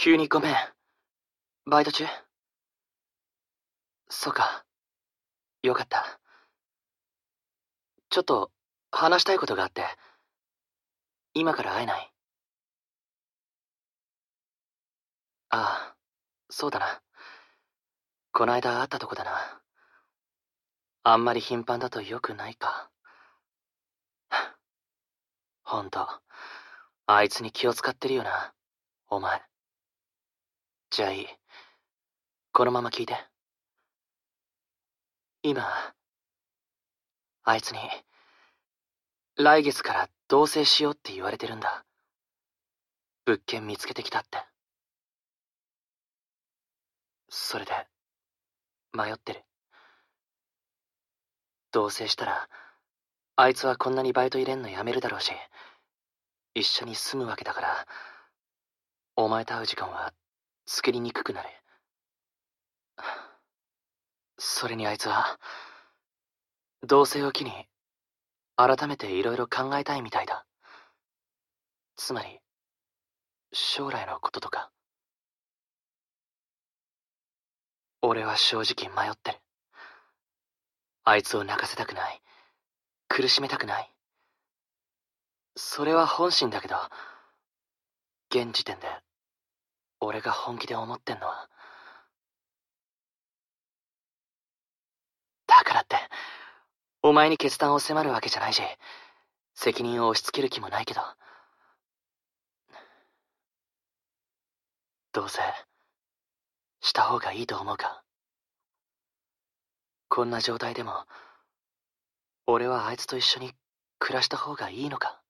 急にごめん。バイト中そうか。よかった。ちょっと話したいことがあって、今から会えないああ、そうだな。こないだ会ったとこだな。あんまり頻繁だと良くないか。ほんと、あいつに気を使ってるよな、お前。じゃあいい。このまま聞いて。今、あいつに、来月から同棲しようって言われてるんだ。物件見つけてきたって。それで、迷ってる。同棲したら、あいつはこんなにバイト入れんのやめるだろうし、一緒に住むわけだから、お前と会う時間は作りにくくなる。それにあいつは、同棲を機に、改めて色々考えたいみたいだ。つまり、将来のこととか。俺は正直迷ってる。あいつを泣かせたくない。苦しめたくない。それは本心だけど、現時点で、俺が本気で思ってんのは、だからって、お前に決断を迫るわけじゃないし、責任を押し付ける気もないけど、どうせ、した方がいいと思うか。こんな状態でも、俺はあいつと一緒に暮らした方がいいのか。